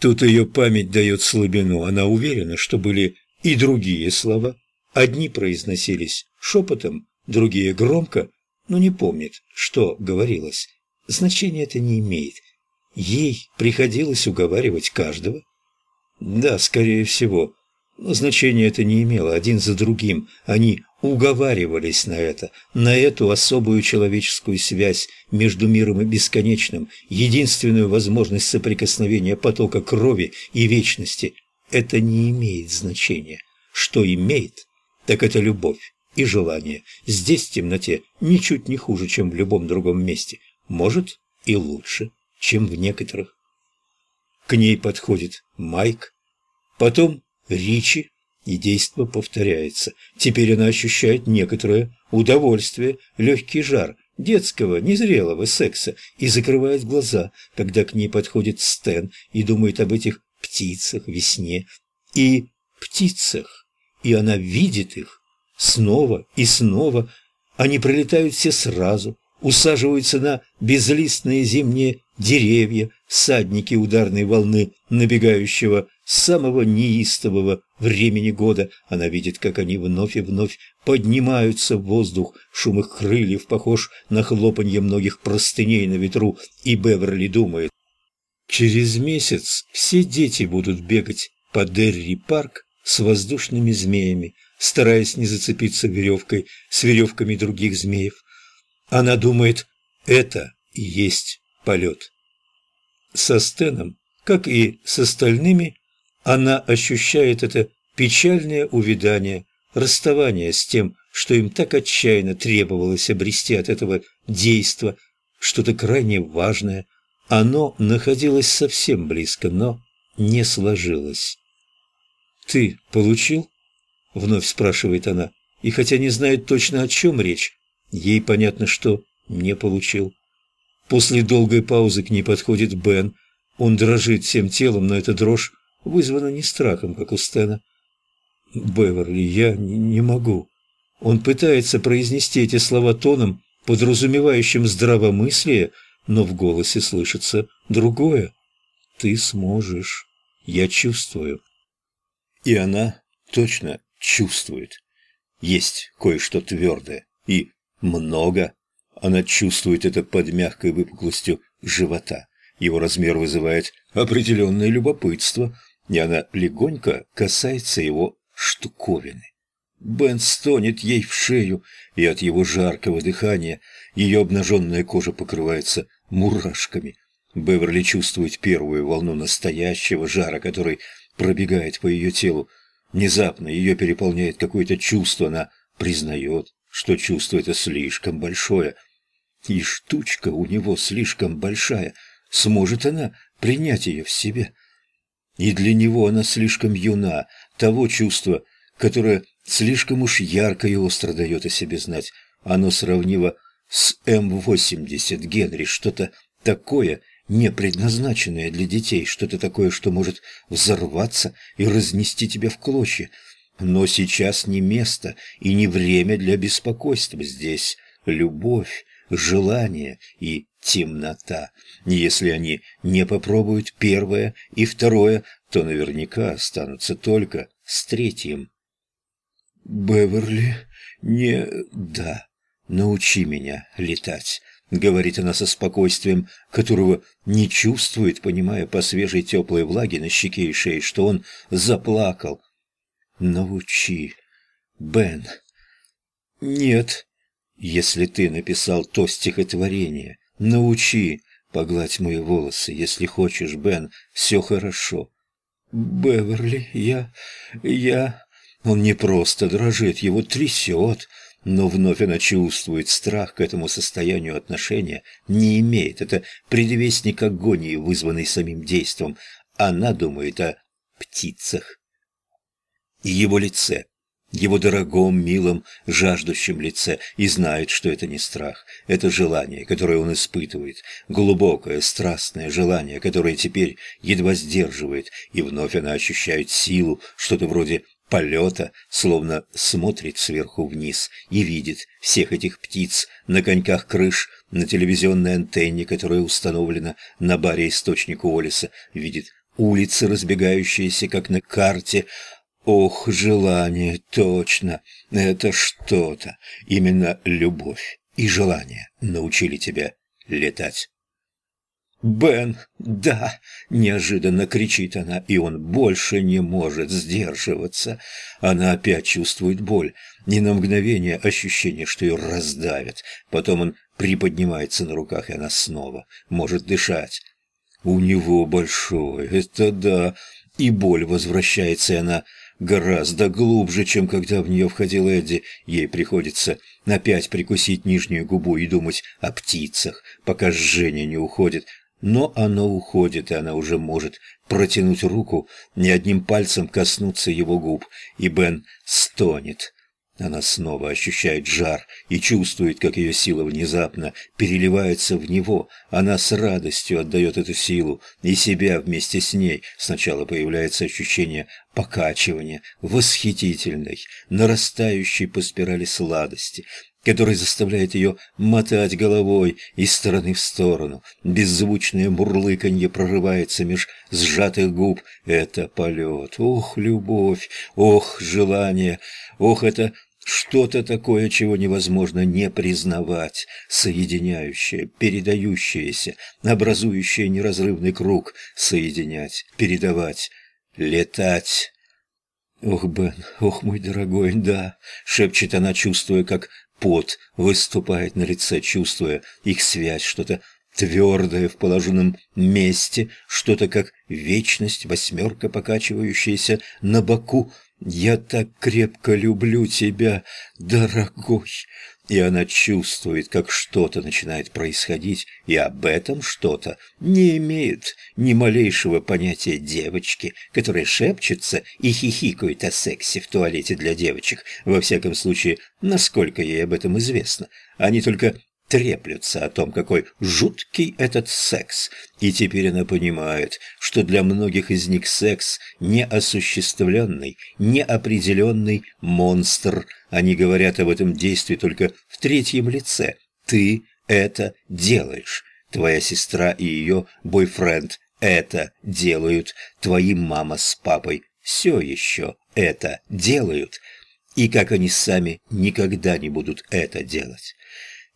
Тут ее память дает слабину. Она уверена, что были и другие слова. Одни произносились шепотом, другие громко, но не помнит, что говорилось. Значения это не имеет. Ей приходилось уговаривать каждого. Да, скорее всего, но значения это не имело. Один за другим они уговаривались на это, на эту особую человеческую связь между миром и бесконечным, единственную возможность соприкосновения потока крови и вечности. Это не имеет значения. Что имеет, так это любовь и желание. Здесь в темноте ничуть не хуже, чем в любом другом месте. Может, и лучше, чем в некоторых. К ней подходит Майк, потом Ричи, и действо повторяется. Теперь она ощущает некоторое удовольствие, легкий жар детского, незрелого секса и закрывает глаза, когда к ней подходит Стэн и думает об этих птицах, весне и птицах, и она видит их снова и снова. Они прилетают все сразу, усаживаются на безлистные зимние деревья, всадники ударной волны, набегающего с самого неистового времени года. Она видит, как они вновь и вновь поднимаются в воздух, шум их крыльев похож на хлопанье многих простыней на ветру, и Беверли думает, через месяц все дети будут бегать по Дерри-парк с воздушными змеями, стараясь не зацепиться веревкой с веревками других змеев. Она думает, это и есть полет. Со Стеном, как и с остальными, она ощущает это печальное увядание, расставание с тем, что им так отчаянно требовалось обрести от этого действа, что-то крайне важное. Оно находилось совсем близко, но не сложилось. «Ты получил?» — вновь спрашивает она. И хотя не знает точно, о чем речь, ей понятно, что не получил. После долгой паузы к ней подходит Бен. Он дрожит всем телом, но эта дрожь вызвана не страхом, как у Стена. «Беверли, я не могу». Он пытается произнести эти слова тоном, подразумевающим здравомыслие, но в голосе слышится другое. «Ты сможешь. Я чувствую». И она точно чувствует. Есть кое-что твердое и много она чувствует это под мягкой выпуклостью живота. Его размер вызывает определенное любопытство, и она легонько касается его штуковины. Бен стонет ей в шею, и от его жаркого дыхания ее обнаженная кожа покрывается мурашками. Беверли чувствует первую волну настоящего жара, который пробегает по ее телу. Внезапно ее переполняет какое-то чувство, она признает, что чувство это слишком большое – и штучка у него слишком большая. Сможет она принять ее в себе? И для него она слишком юна, того чувства, которое слишком уж ярко и остро дает о себе знать. Оно сравнимо с М-80 Генри, что-то такое, не предназначенное для детей, что-то такое, что может взорваться и разнести тебя в клочья. Но сейчас не место и не время для беспокойства. Здесь любовь, желание и темнота. Если они не попробуют первое и второе, то наверняка останутся только с третьим. «Беверли, не... да, научи меня летать», — говорит она со спокойствием, которого не чувствует, понимая по свежей теплой влаге на щеке и шее, что он заплакал. «Научи, Бен». «Нет», если ты написал то стихотворение, научи, погладь мои волосы, если хочешь, Бен, все хорошо. Беверли, я... я... Он не просто дрожит, его трясет, но вновь она чувствует страх к этому состоянию отношения, не имеет. Это предвестник агонии, вызванный самим действом. Она думает о птицах. И его лице его дорогом, милом, жаждущем лице, и знает, что это не страх, это желание, которое он испытывает, глубокое, страстное желание, которое теперь едва сдерживает, и вновь она ощущает силу, что-то вроде полета, словно смотрит сверху вниз и видит всех этих птиц на коньках крыш, на телевизионной антенне, которая установлена на баре источнику Олиса, видит улицы, разбегающиеся, как на карте. Ох, желание, точно, это что-то. Именно любовь и желание научили тебя летать. «Бен, да!» – неожиданно кричит она, и он больше не может сдерживаться. Она опять чувствует боль. Ни на мгновение ощущение, что ее раздавят. Потом он приподнимается на руках, и она снова может дышать. У него большой, это да, и боль возвращается, и она гораздо глубже, чем когда в нее входил Эдди. Ей приходится опять прикусить нижнюю губу и думать о птицах, пока жжение не уходит. Но оно уходит, и она уже может протянуть руку, ни одним пальцем коснуться его губ, и Бен стонет. Она снова ощущает жар и чувствует, как ее сила внезапно переливается в него. Она с радостью отдает эту силу и себя вместе с ней. Сначала появляется ощущение покачивания, восхитительной, нарастающей по спирали сладости который заставляет ее мотать головой из стороны в сторону. Беззвучное мурлыканье прорывается меж сжатых губ. Это полет. Ох, любовь! Ох, желание! Ох, это что-то такое, чего невозможно не признавать, соединяющее, передающееся, образующее неразрывный круг, соединять, передавать, летать. «Ох, Бен, ох, мой дорогой, да!» — шепчет она, чувствуя, как Пот выступает на лице, чувствуя их связь, что-то твердое в положенном месте, что-то как вечность, восьмерка, покачивающаяся на боку. «Я так крепко люблю тебя, дорогой!» и она чувствует, как что-то начинает происходить, и об этом что-то не имеет ни малейшего понятия девочки, которая шепчется и хихикает о сексе в туалете для девочек, во всяком случае, насколько ей об этом известно. Они только треплются о том, какой жуткий этот секс, и теперь она понимает, что для многих из них секс – неосуществленный, неопределенный монстр. Они говорят об этом действии только в третьем лице. Ты это делаешь. Твоя сестра и ее бойфренд это делают. Твои мама с папой все еще это делают. И как они сами никогда не будут это делать.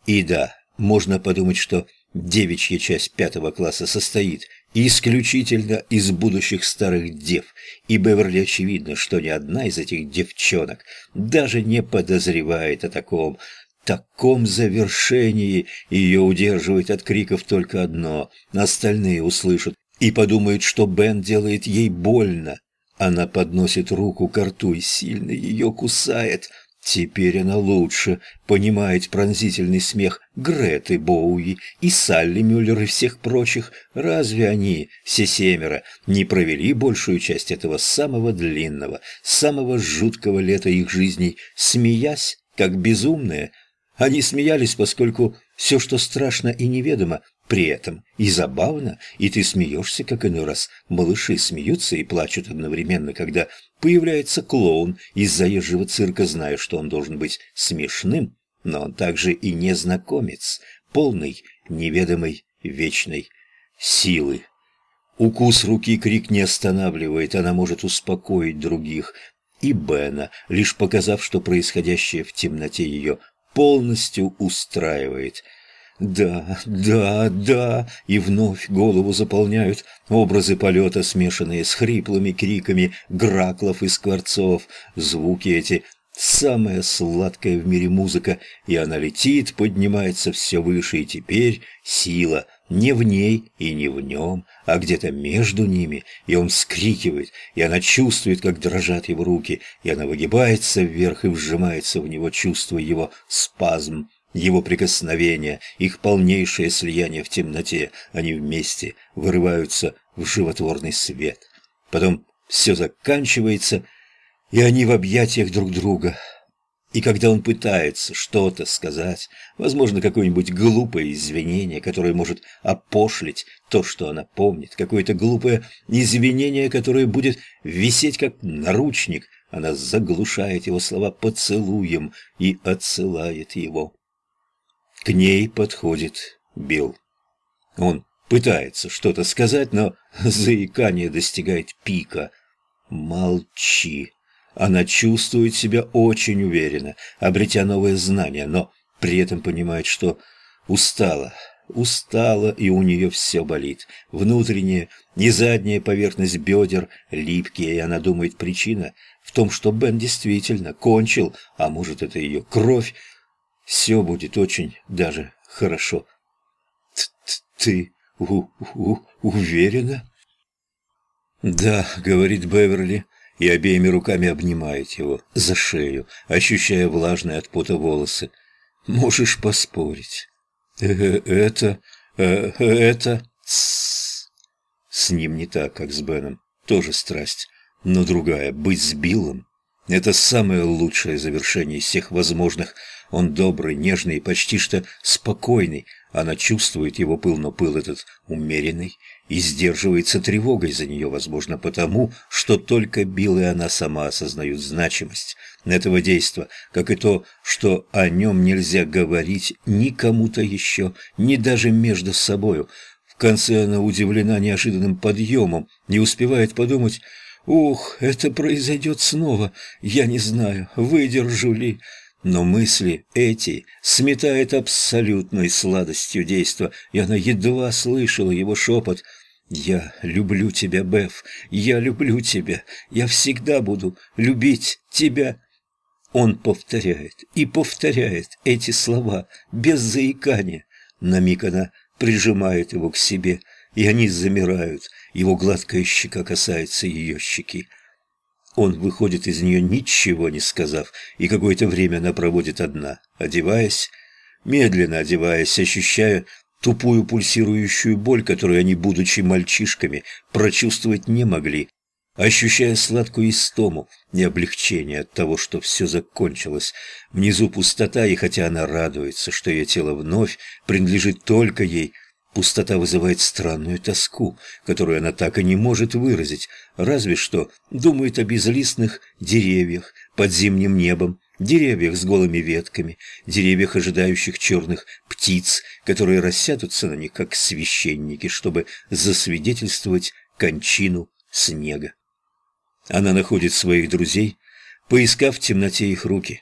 И да, можно подумать, что девичья часть пятого класса состоит исключительно из будущих старых дев, и Беверли очевидно, что ни одна из этих девчонок даже не подозревает о таком, таком завершении ее удерживает от криков только одно, остальные услышат и подумают, что Бен делает ей больно. Она подносит руку к рту и сильно ее кусает – Теперь она лучше понимает пронзительный смех Греты Боуи и Салли Мюллер и всех прочих. Разве они, все семеро, не провели большую часть этого самого длинного, самого жуткого лета их жизней, смеясь, как безумные? Они смеялись, поскольку все, что страшно и неведомо, при этом и забавно, и ты смеешься, как иной раз. Малыши смеются и плачут одновременно, когда появляется клоун из заезжего цирка, зная, что он должен быть смешным, но он также и незнакомец, полный неведомой вечной силы. Укус руки крик не останавливает, она может успокоить других, и Бена, лишь показав, что происходящее в темноте ее полностью устраивает – да, да, да, и вновь голову заполняют образы полета, смешанные с хриплыми криками граклов и скворцов. Звуки эти – самая сладкая в мире музыка, и она летит, поднимается все выше, и теперь сила не в ней и не в нем, а где-то между ними, и он вскрикивает, и она чувствует, как дрожат его руки, и она выгибается вверх и вжимается в него, чувствуя его спазм его прикосновения, их полнейшее слияние в темноте, они вместе вырываются в животворный свет. Потом все заканчивается, и они в объятиях друг друга. И когда он пытается что-то сказать, возможно, какое-нибудь глупое извинение, которое может опошлить то, что она помнит, какое-то глупое извинение, которое будет висеть как наручник, она заглушает его слова поцелуем и отсылает его. К ней подходит Билл. Он пытается что-то сказать, но заикание достигает пика. Молчи. Она чувствует себя очень уверенно, обретя новые знания, но при этом понимает, что устала. Устала, и у нее все болит. Внутренняя и задняя поверхность бедер липкие, и она думает, причина в том, что Бен действительно кончил, а может, это ее кровь. Все будет очень даже хорошо. «Ты у у уверена?» «Да», — говорит Беверли, и обеими руками обнимает его за шею, ощущая влажные от пота волосы. «Можешь поспорить». Э «Это... Э это...» С ним не так, как с Беном. Тоже страсть, но другая. Быть с Биллом — это самое лучшее завершение из всех возможных. Он добрый, нежный и почти что спокойный. Она чувствует его пыл, но пыл этот умеренный и сдерживается тревогой за нее, возможно, потому, что только Билл и она сама осознают значимость этого действа, как и то, что о нем нельзя говорить ни кому-то еще, ни даже между собою. В конце она удивлена неожиданным подъемом, не успевает подумать «Ух, это произойдет снова, я не знаю, выдержу ли». Но мысли эти сметает абсолютной сладостью действа, и она едва слышала его шепот «Я люблю тебя, Беф, я люблю тебя, я всегда буду любить тебя». Он повторяет и повторяет эти слова без заикания. На миг она прижимает его к себе, и они замирают, его гладкая щека касается ее щеки. Он выходит из нее, ничего не сказав, и какое-то время она проводит одна, одеваясь, медленно одеваясь, ощущая тупую пульсирующую боль, которую они, будучи мальчишками, прочувствовать не могли, ощущая сладкую истому и облегчение от того, что все закончилось. Внизу пустота, и хотя она радуется, что ее тело вновь принадлежит только ей, Пустота вызывает странную тоску, которую она так и не может выразить, разве что думает о безлистных деревьях под зимним небом, деревьях с голыми ветками, деревьях, ожидающих черных птиц, которые рассядутся на них, как священники, чтобы засвидетельствовать кончину снега. Она находит своих друзей, поискав в темноте их руки.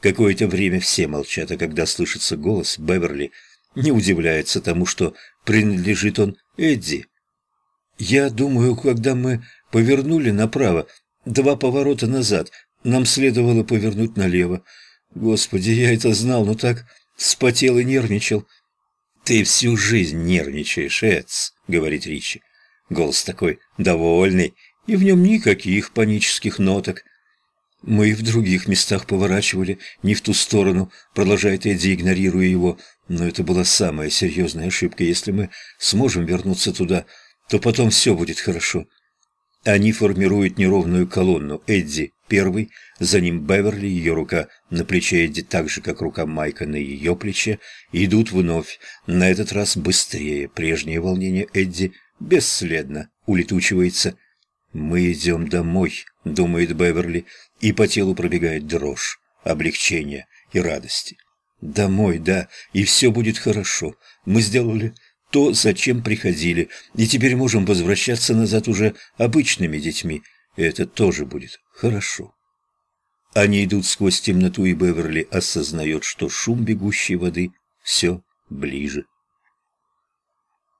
Какое-то время все молчат, а когда слышится голос Беверли – не удивляется тому, что принадлежит он Эдди. Я думаю, когда мы повернули направо, два поворота назад, нам следовало повернуть налево. Господи, я это знал, но так вспотел и нервничал. «Ты всю жизнь нервничаешь, Эдс», — говорит Ричи. Голос такой довольный, и в нем никаких панических ноток. Мы и в других местах поворачивали, не в ту сторону, продолжает Эдди, игнорируя его. Но это была самая серьезная ошибка. Если мы сможем вернуться туда, то потом все будет хорошо. Они формируют неровную колонну. Эдди первый, за ним Беверли, ее рука на плече Эдди так же, как рука Майка на ее плече, идут вновь, на этот раз быстрее. Прежнее волнение Эдди бесследно улетучивается. «Мы идем домой», — думает Беверли, и по телу пробегает дрожь, облегчение и радости. Домой, да, и все будет хорошо. Мы сделали то, зачем приходили, и теперь можем возвращаться назад уже обычными детьми, и это тоже будет хорошо. Они идут сквозь темноту, и Беверли осознает, что шум бегущей воды все ближе.